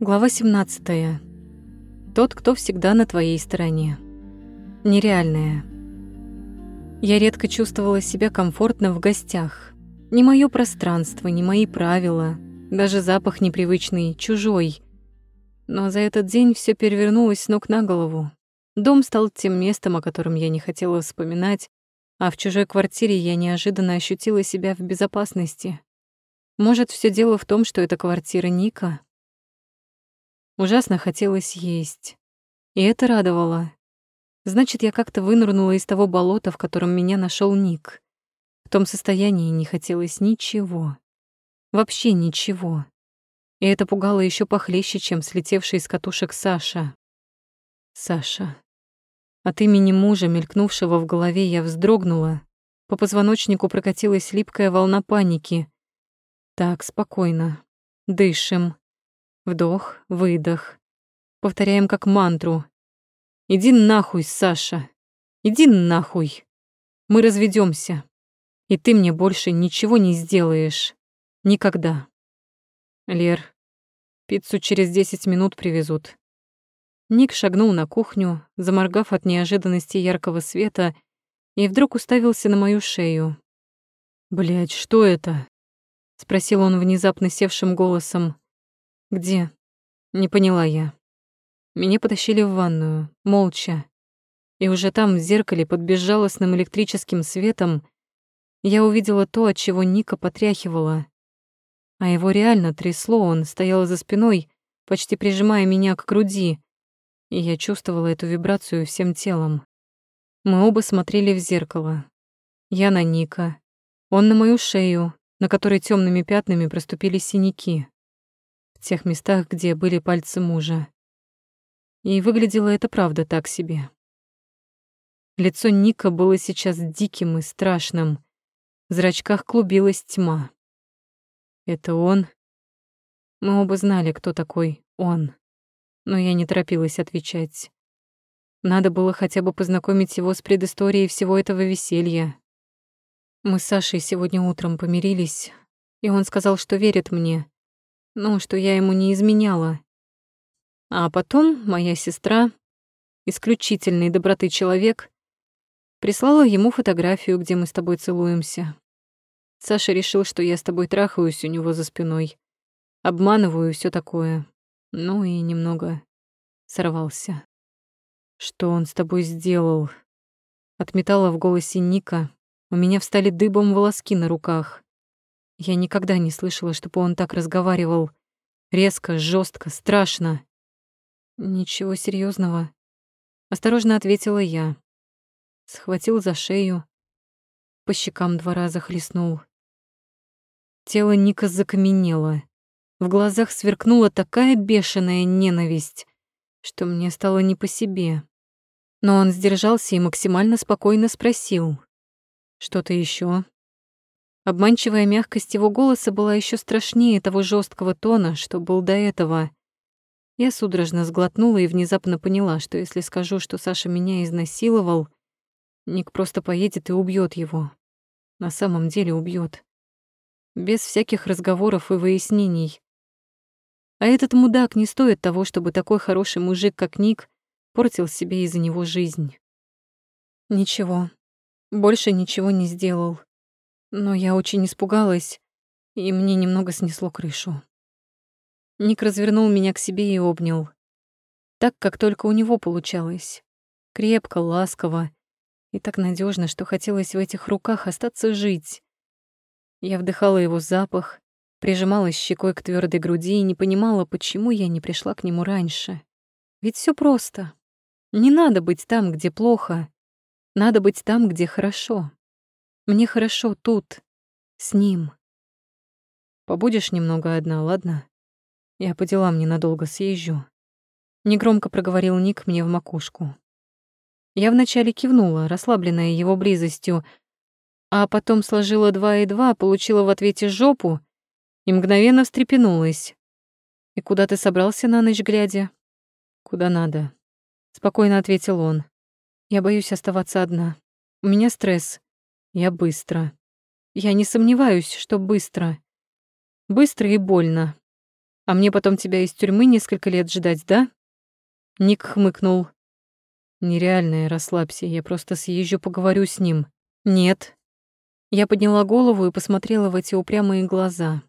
Глава 17. Тот, кто всегда на твоей стороне. Нереальное. Я редко чувствовала себя комфортно в гостях. Не мое пространство, не мои правила, даже запах непривычный, чужой. Но за этот день все перевернулось с ног на голову. Дом стал тем местом, о котором я не хотела вспоминать, а в чужой квартире я неожиданно ощутила себя в безопасности. Может, все дело в том, что это квартира Ника? Ужасно хотелось есть. И это радовало. Значит, я как-то вынырнула из того болота, в котором меня нашел Ник. В том состоянии не хотелось ничего. Вообще ничего. И это пугало еще похлеще, чем слетевший из катушек Саша. Саша. От имени мужа, мелькнувшего в голове, я вздрогнула. По позвоночнику прокатилась липкая волна паники. Так, спокойно. Дышим. Вдох, выдох. Повторяем как мантру. Иди нахуй, Саша. Иди нахуй. Мы разведемся, И ты мне больше ничего не сделаешь. Никогда. Лер, пиццу через десять минут привезут. Ник шагнул на кухню, заморгав от неожиданности яркого света, и вдруг уставился на мою шею. Блять, что это?» — спросил он внезапно севшим голосом. «Где?» — не поняла я. Меня потащили в ванную, молча. И уже там, в зеркале, под безжалостным электрическим светом, я увидела то, от чего Ника потряхивала. А его реально трясло, он стоял за спиной, почти прижимая меня к груди, и я чувствовала эту вибрацию всем телом. Мы оба смотрели в зеркало. Я на Ника, он на мою шею, на которой темными пятнами проступили синяки. В тех местах, где были пальцы мужа. И выглядело это правда так себе. Лицо Ника было сейчас диким и страшным. В зрачках клубилась тьма. Это он? Мы оба знали, кто такой он. Но я не торопилась отвечать. Надо было хотя бы познакомить его с предысторией всего этого веселья. Мы с Сашей сегодня утром помирились, и он сказал, что верит мне, ну, что я ему не изменяла. А потом моя сестра, исключительной доброты человек, прислала ему фотографию, где мы с тобой целуемся. Саша решил, что я с тобой трахаюсь у него за спиной, обманываю все такое. Ну и немного сорвался. Что он с тобой сделал? Отметала в голосе Ника, у меня встали дыбом волоски на руках. Я никогда не слышала, чтобы он так разговаривал. Резко, жестко, страшно. Ничего серьезного. Осторожно ответила я. Схватил за шею. По щекам два раза хлестнул. Тело Ника закаменело. В глазах сверкнула такая бешеная ненависть, что мне стало не по себе. Но он сдержался и максимально спокойно спросил. Что-то еще? Обманчивая мягкость его голоса была еще страшнее того жесткого тона, что был до этого. Я судорожно сглотнула и внезапно поняла, что если скажу, что Саша меня изнасиловал, Ник просто поедет и убьет его. На самом деле убьет. Без всяких разговоров и выяснений. А этот мудак не стоит того, чтобы такой хороший мужик, как Ник, портил себе из-за него жизнь. Ничего, больше ничего не сделал. Но я очень испугалась, и мне немного снесло крышу. Ник развернул меня к себе и обнял. Так, как только у него получалось. Крепко, ласково и так надежно, что хотелось в этих руках остаться жить. Я вдыхала его запах, прижималась щекой к твердой груди и не понимала, почему я не пришла к нему раньше. Ведь все просто. Не надо быть там, где плохо. Надо быть там, где хорошо. Мне хорошо тут, с ним. Побудешь немного одна, ладно? Я по делам ненадолго съезжу. Негромко проговорил Ник мне в макушку. Я вначале кивнула, расслабленная его близостью, а потом сложила два и два, получила в ответе жопу и мгновенно встрепенулась. «И куда ты собрался на ночь глядя?» «Куда надо», — спокойно ответил он. Я боюсь оставаться одна. У меня стресс. Я быстро. Я не сомневаюсь, что быстро. Быстро и больно. А мне потом тебя из тюрьмы несколько лет ждать, да? Ник хмыкнул. Нереальное, расслабься, я просто съезжу, поговорю с ним. Нет. Я подняла голову и посмотрела в эти упрямые глаза.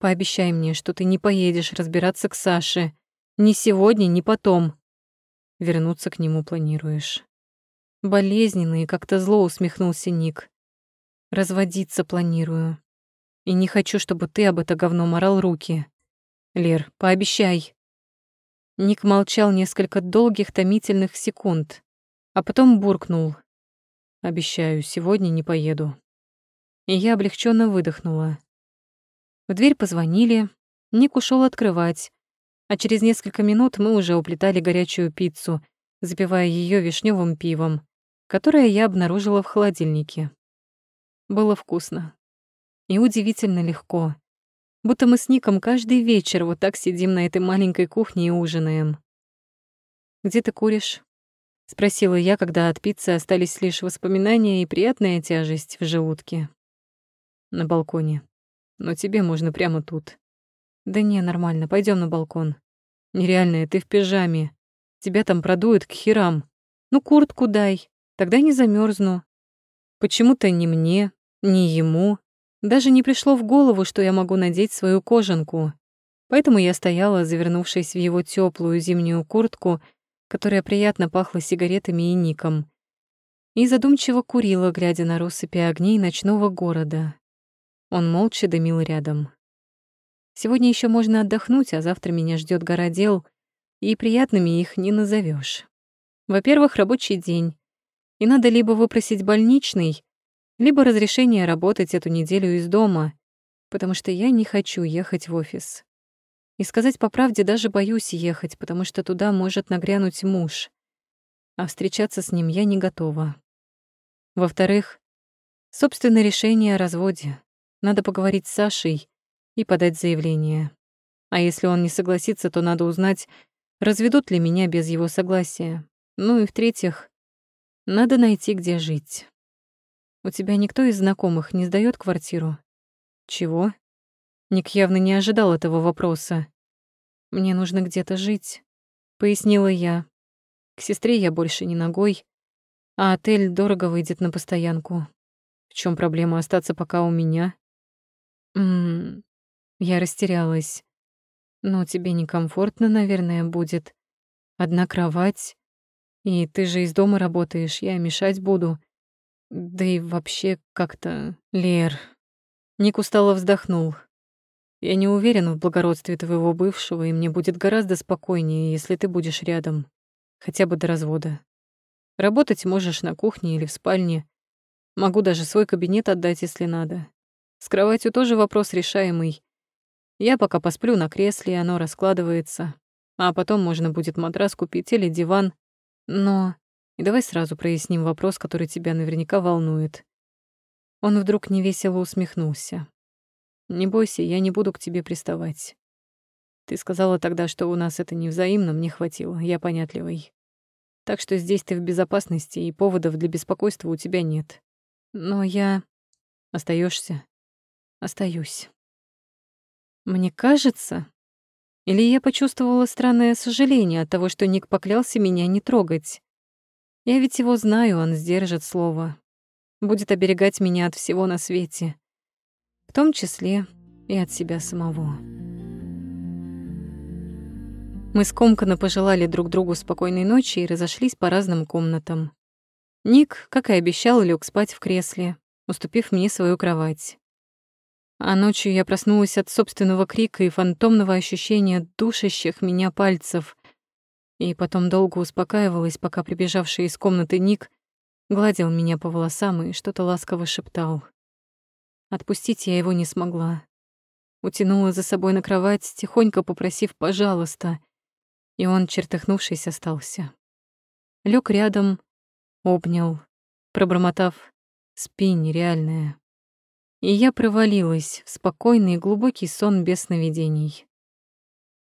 Пообещай мне, что ты не поедешь разбираться к Саше. Ни сегодня, ни потом. Вернуться к нему планируешь. Болезненно и как-то зло усмехнулся Ник. Разводиться планирую. И не хочу, чтобы ты об это говно морал руки. Лер, пообещай. Ник молчал несколько долгих томительных секунд, а потом буркнул. Обещаю, сегодня не поеду. И я облегченно выдохнула. В дверь позвонили, Ник ушел открывать, а через несколько минут мы уже уплетали горячую пиццу, запивая ее вишневым пивом, которое я обнаружила в холодильнике. Было вкусно. И удивительно легко. Будто мы с Ником каждый вечер вот так сидим на этой маленькой кухне и ужинаем. «Где ты куришь?» — спросила я, когда от пиццы остались лишь воспоминания и приятная тяжесть в желудке. «На балконе. Но тебе можно прямо тут». «Да не, нормально, пойдем на балкон». «Нереальная, ты в пижаме. Тебя там продуют к херам. Ну, куртку дай, тогда не замерзну. Почему-то не мне, ни ему даже не пришло в голову, что я могу надеть свою кожанку. Поэтому я стояла, завернувшись в его теплую зимнюю куртку, которая приятно пахла сигаретами и ником, и задумчиво курила, глядя на россыпи огней ночного города. Он молча дымил рядом. Сегодня еще можно отдохнуть, а завтра меня ждет гора дел, и приятными их не назовешь. Во-первых, рабочий день, и надо либо выпросить больничный, либо разрешение работать эту неделю из дома, потому что я не хочу ехать в офис. И сказать по правде, даже боюсь ехать, потому что туда может нагрянуть муж. А встречаться с ним я не готова. Во-вторых, собственное решение о разводе. Надо поговорить с Сашей и подать заявление. А если он не согласится, то надо узнать, разведут ли меня без его согласия. Ну и в-третьих, надо найти, где жить. У тебя никто из знакомых не сдаёт квартиру? Чего? Ник явно не ожидал этого вопроса. Мне нужно где-то жить, пояснила я. К сестре я больше не ногой, а отель дорого выйдет на постоянку. В чем проблема остаться пока у меня? Мм, я растерялась. Но тебе некомфортно, наверное, будет. Одна кровать. И ты же из дома работаешь, я мешать буду. Да и вообще как-то... Лер... Ник устало вздохнул. Я не уверен в благородстве твоего бывшего, и мне будет гораздо спокойнее, если ты будешь рядом. Хотя бы до развода. Работать можешь на кухне или в спальне. Могу даже свой кабинет отдать, если надо. С кроватью тоже вопрос решаемый. Я пока посплю на кресле, оно раскладывается. А потом можно будет матрас купить или диван. Но и давай сразу проясним вопрос, который тебя наверняка волнует. Он вдруг невесело усмехнулся. Не бойся, я не буду к тебе приставать. Ты сказала тогда, что у нас это не взаимно, мне хватило, я понятливый. Так что здесь ты в безопасности, и поводов для беспокойства у тебя нет. Но я... Остаешься? Остаюсь. Мне кажется... Или я почувствовала странное сожаление от того, что Ник поклялся меня не трогать. Я ведь его знаю, он сдержит слово. Будет оберегать меня от всего на свете. В том числе и от себя самого. Мы скомканно пожелали друг другу спокойной ночи и разошлись по разным комнатам. Ник, как и обещал, лег спать в кресле, уступив мне свою кровать. А ночью я проснулась от собственного крика и фантомного ощущения душащих меня пальцев, и потом долго успокаивалась, пока прибежавший из комнаты Ник гладил меня по волосам и что-то ласково шептал. Отпустить я его не смогла. Утянула за собой на кровать, тихонько попросив «пожалуйста», и он, чертыхнувшись, остался. Лёг рядом, обнял, пробормотав «спи, нереальная». И я провалилась в спокойный и глубокий сон без сновидений.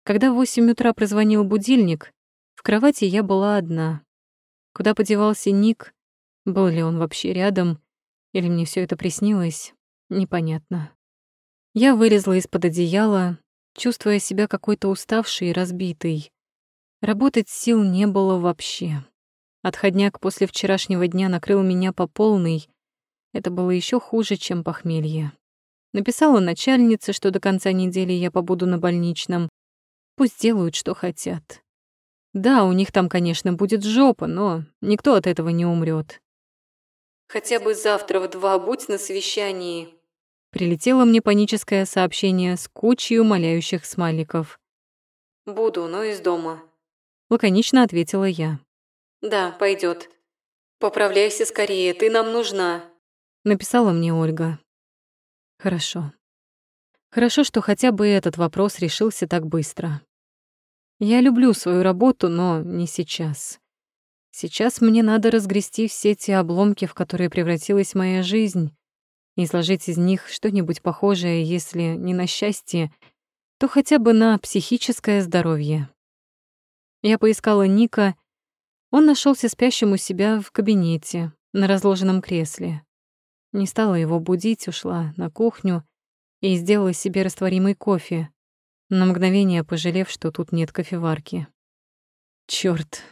Когда в восемь утра прозвонил будильник, в кровати я была одна. Куда подевался Ник? Был ли он вообще рядом? Или мне все это приснилось? Непонятно. Я вылезла из-под одеяла, чувствуя себя какой-то уставшей и разбитой. Работать сил не было вообще. Отходняк после вчерашнего дня накрыл меня по полной. Это было еще хуже, чем похмелье. Написала начальнице, что до конца недели я побуду на больничном. Пусть делают, что хотят. Да, у них там, конечно, будет жопа, но никто от этого не умрет. Хотя бы завтра в два будь на совещании. Прилетело мне паническое сообщение с кучей умоляющих смайликов. Буду, но из дома. Лаконично ответила я. Да, пойдет. Поправляйся скорее, ты нам нужна. Написала мне Ольга. Хорошо. Хорошо, что хотя бы этот вопрос решился так быстро. Я люблю свою работу, но не сейчас. Сейчас мне надо разгрести все те обломки, в которые превратилась моя жизнь, и сложить из них что-нибудь похожее, если не на счастье, то хотя бы на психическое здоровье. Я поискала Ника. Он нашелся спящим у себя в кабинете, на разложенном кресле. Не стала его будить, ушла на кухню и сделала себе растворимый кофе, на мгновение пожалев, что тут нет кофеварки. Чёрт.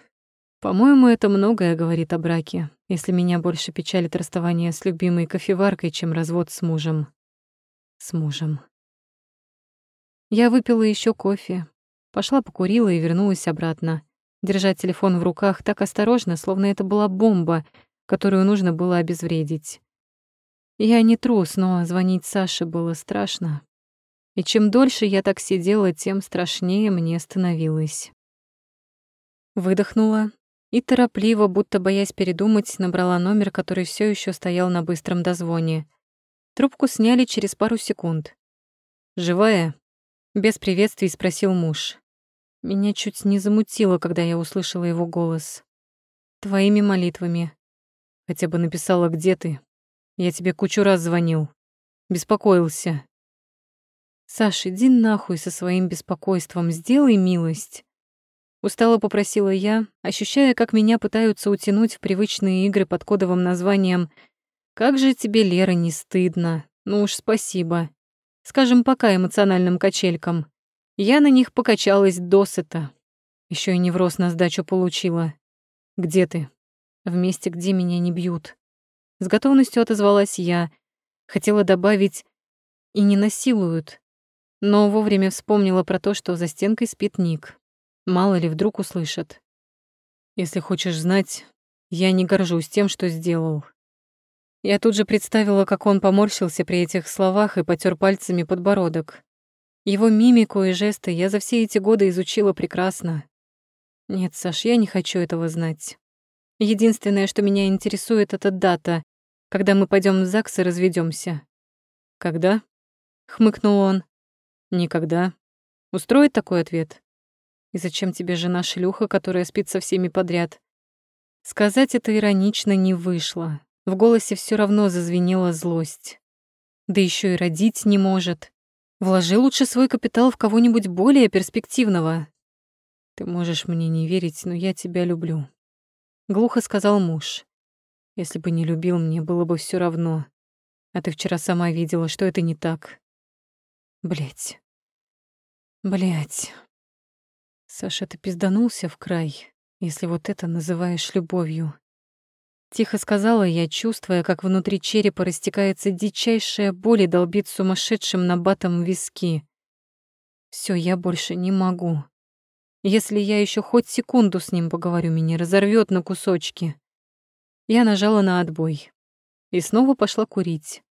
По-моему, это многое говорит о браке, если меня больше печалит расставание с любимой кофеваркой, чем развод с мужем. С мужем. Я выпила еще кофе, пошла покурила и вернулась обратно, держа телефон в руках так осторожно, словно это была бомба, которую нужно было обезвредить. Я не трус, но звонить Саше было страшно. И чем дольше я так сидела, тем страшнее мне становилось. Выдохнула и торопливо, будто боясь передумать, набрала номер, который все еще стоял на быстром дозвоне. Трубку сняли через пару секунд. «Живая?» — без приветствий спросил муж. Меня чуть не замутило, когда я услышала его голос. «Твоими молитвами. Хотя бы написала, где ты. Я тебе кучу раз звонил. Беспокоился. Саш, иди нахуй со своим беспокойством, сделай милость. Устало попросила я, ощущая, как меня пытаются утянуть в привычные игры под кодовым названием «Как же тебе, Лера, не стыдно? Ну уж спасибо». Скажем, пока эмоциональным качелькам. Я на них покачалась досыта. Еще и невроз на сдачу получила. «Где ты?» «В месте, где меня не бьют». С готовностью отозвалась я. Хотела добавить «и не насилуют», но вовремя вспомнила про то, что за стенкой спит Ник. Мало ли, вдруг услышат. Если хочешь знать, я не горжусь тем, что сделал. Я тут же представила, как он поморщился при этих словах и потер пальцами подбородок. Его мимику и жесты я за все эти годы изучила прекрасно. Нет, Саш, я не хочу этого знать. Единственное, что меня интересует, это дата, когда мы пойдем в ЗАГС и разведемся. Когда? хмыкнул он. Никогда. Устроит такой ответ? И зачем тебе жена шлюха, которая спит со всеми подряд? Сказать это иронично не вышло. В голосе все равно зазвенела злость. Да еще и родить не может. Вложи лучше свой капитал в кого-нибудь более перспективного. Ты можешь мне не верить, но я тебя люблю. Глухо сказал муж. Если бы не любил, мне было бы все равно. А ты вчера сама видела, что это не так. Блять. Блять. Саша, ты пизданулся в край, если вот это называешь любовью. Тихо сказала я, чувствуя, как внутри черепа растекается дичайшая боль и долбит сумасшедшим набатом виски. Все, я больше не могу. Если я еще хоть секунду с ним поговорю, меня разорвет на кусочки. Я нажала на отбой и снова пошла курить.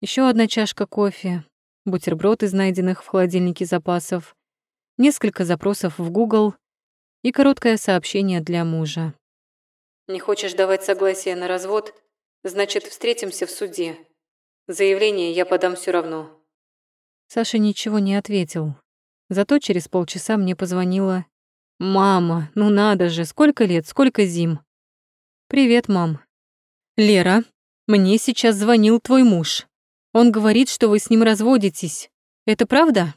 Еще одна чашка кофе, бутерброд из найденных в холодильнике запасов, несколько запросов в Google и короткое сообщение для мужа. «Не хочешь давать согласие на развод? Значит, встретимся в суде. Заявление я подам все равно». Саша ничего не ответил. Зато через полчаса мне позвонила «Мама, ну надо же, сколько лет, сколько зим?» «Привет, мам». «Лера, мне сейчас звонил твой муж. Он говорит, что вы с ним разводитесь. Это правда?»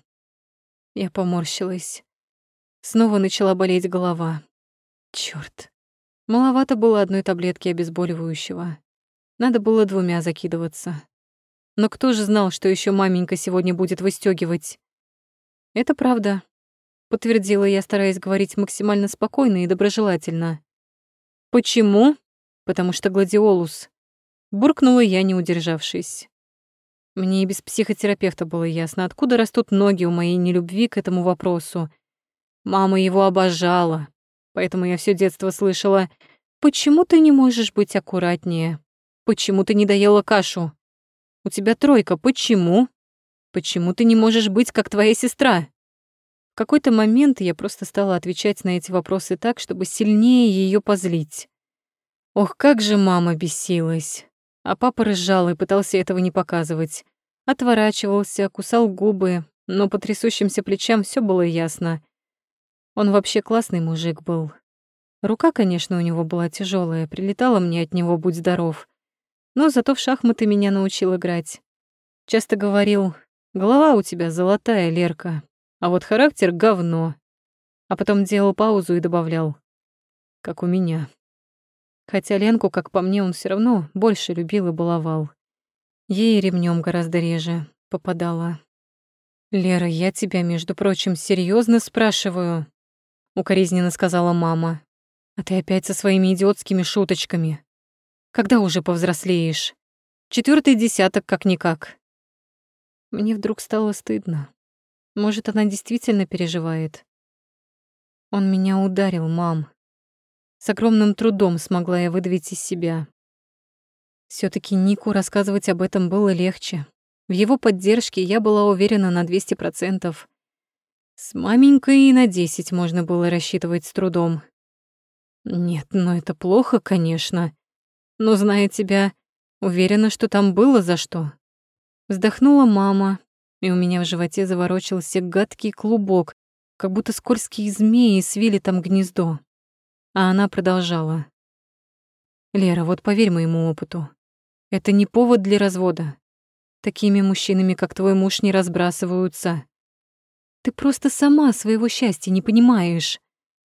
Я поморщилась. Снова начала болеть голова. Чёрт. Маловато было одной таблетки обезболивающего. Надо было двумя закидываться. Но кто же знал, что еще маменька сегодня будет выстегивать? Это правда, подтвердила я, стараясь говорить максимально спокойно и доброжелательно. Почему? Потому что гладиолус. Буркнула я, не удержавшись. Мне и без психотерапевта было ясно, откуда растут ноги у моей нелюбви к этому вопросу. Мама его обожала, поэтому я все детство слышала «Почему ты не можешь быть аккуратнее? Почему ты не доела кашу? У тебя тройка, почему? Почему ты не можешь быть как твоя сестра?» В какой-то момент я просто стала отвечать на эти вопросы так, чтобы сильнее ее позлить. Ох, как же мама бесилась. А папа рыжал и пытался этого не показывать. Отворачивался, кусал губы, но по трясущимся плечам все было ясно. Он вообще классный мужик был. Рука, конечно, у него была тяжелая, прилетала мне от него, будь здоров. Но зато в шахматы меня научил играть. Часто говорил, голова у тебя золотая, Лерка, а вот характер — говно. А потом делал паузу и добавлял, как у меня. Хотя Ленку, как по мне, он все равно больше любил и баловал. Ей ремнем гораздо реже попадала. «Лера, я тебя, между прочим, серьезно спрашиваю», — укоризненно сказала мама. «А ты опять со своими идиотскими шуточками. Когда уже повзрослеешь? Четвертый десяток как-никак». Мне вдруг стало стыдно. Может, она действительно переживает. Он меня ударил, мам. С огромным трудом смогла я выдавить из себя. все таки Нику рассказывать об этом было легче. В его поддержке я была уверена на 200%. С маменькой и на 10 можно было рассчитывать с трудом. Нет, ну это плохо, конечно. Но, зная тебя, уверена, что там было за что. Вздохнула мама, и у меня в животе заворочился гадкий клубок, как будто скользкие змеи свили там гнездо. А она продолжала. «Лера, вот поверь моему опыту. Это не повод для развода. Такими мужчинами, как твой муж, не разбрасываются. Ты просто сама своего счастья не понимаешь.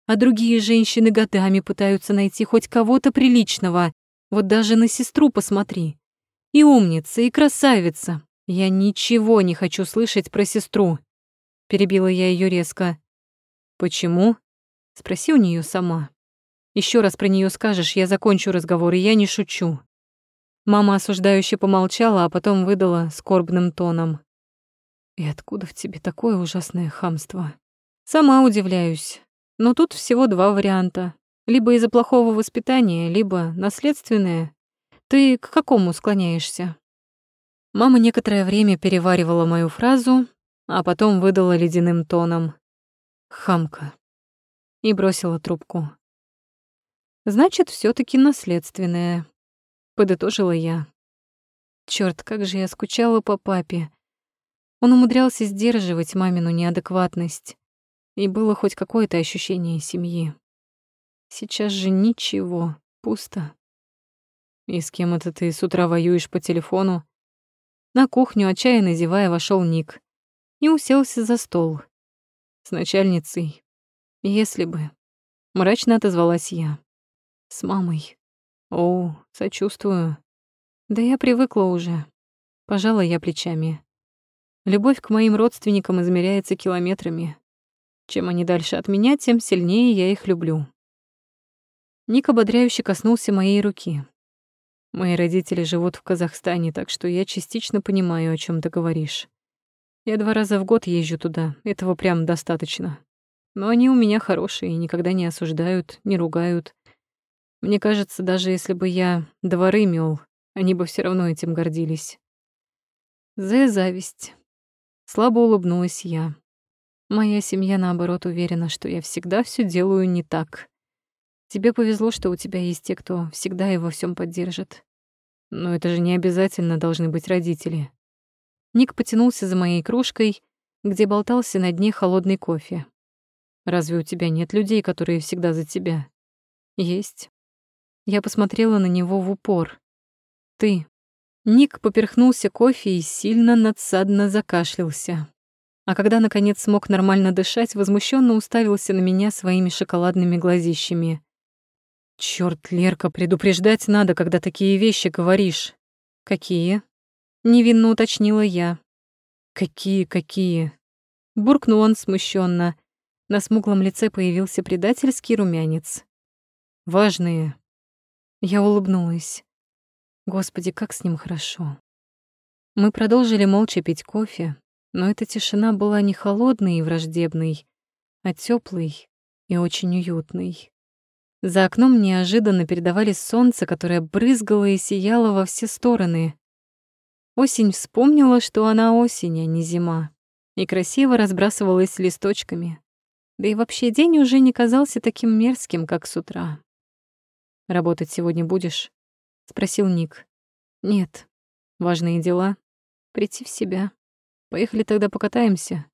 А другие женщины годами пытаются найти хоть кого-то приличного. Вот даже на сестру посмотри. И умница, и красавица. Я ничего не хочу слышать про сестру. Перебила я ее резко. Почему? Спроси у нее сама. Еще раз про нее скажешь, я закончу разговор, и я не шучу. Мама осуждающе помолчала, а потом выдала скорбным тоном. И откуда в тебе такое ужасное хамство? Сама удивляюсь. Но тут всего два варианта. Либо из-за плохого воспитания, либо наследственное. Ты к какому склоняешься? Мама некоторое время переваривала мою фразу, а потом выдала ледяным тоном. Хамка. И бросила трубку. Значит, все таки наследственное, подытожила я. Черт, как же я скучала по папе. Он умудрялся сдерживать мамину неадекватность, и было хоть какое-то ощущение семьи. Сейчас же ничего, пусто. И с кем это ты с утра воюешь по телефону? На кухню, отчаянно зевая, вошел Ник и уселся за стол. С начальницей. Если бы. Мрачно отозвалась я. С мамой. О, сочувствую. Да я привыкла уже. Пожала я плечами. Любовь к моим родственникам измеряется километрами. Чем они дальше от меня, тем сильнее я их люблю. Ник ободряюще коснулся моей руки. Мои родители живут в Казахстане, так что я частично понимаю, о чем ты говоришь. Я два раза в год езжу туда, этого прям достаточно. Но они у меня хорошие, никогда не осуждают, не ругают. Мне кажется, даже если бы я дворы мёл, они бы все равно этим гордились. За зависть. Слабо улыбнулась я. Моя семья, наоборот, уверена, что я всегда все делаю не так. Тебе повезло, что у тебя есть те, кто всегда и во всем поддержит. Но это же не обязательно должны быть родители. Ник потянулся за моей кружкой, где болтался на дне холодный кофе. Разве у тебя нет людей, которые всегда за тебя? Есть. Я посмотрела на него в упор. Ты Ник поперхнулся кофе и сильно надсадно закашлялся. А когда, наконец, смог нормально дышать, возмущенно уставился на меня своими шоколадными глазищами. «Чёрт, Лерка, предупреждать надо, когда такие вещи говоришь». «Какие?» — невинно уточнила я. «Какие, какие?» буркнул он смущенно. На смуглом лице появился предательский румянец. Важные. Я улыбнулась. Господи, как с ним хорошо. Мы продолжили молча пить кофе, но эта тишина была не холодной и враждебной, а теплой и очень уютной. За окном неожиданно передавали солнце, которое брызгало и сияло во все стороны. Осень вспомнила, что она осень, а не зима, и красиво разбрасывалась листочками. Да и вообще день уже не казался таким мерзким, как с утра. «Работать сегодня будешь?» — спросил Ник. «Нет. Важные дела. Прийти в себя. Поехали тогда покатаемся.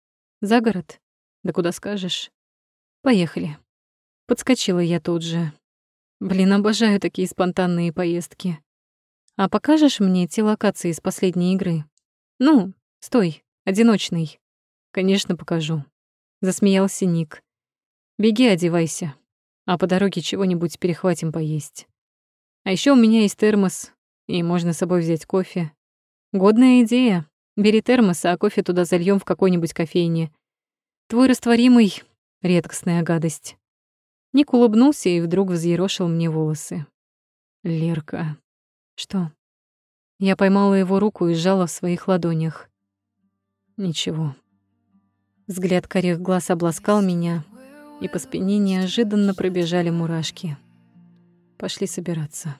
За город. Да куда скажешь. Поехали». Подскочила я тут же. Блин, обожаю такие спонтанные поездки. А покажешь мне те локации из последней игры? Ну, стой, одиночный. Конечно, покажу. Засмеялся Ник. Беги, одевайся. А по дороге чего-нибудь перехватим поесть. А еще у меня есть термос, и можно с собой взять кофе. Годная идея. Бери термос, а кофе туда зальем в какой-нибудь кофейне. Твой растворимый — редкостная гадость. Ник улыбнулся и вдруг взъерошил мне волосы. Лерка. Что? Я поймала его руку и сжала в своих ладонях. Ничего. Взгляд корих глаз обласкал меня, и по спине неожиданно пробежали мурашки. Пошли собираться.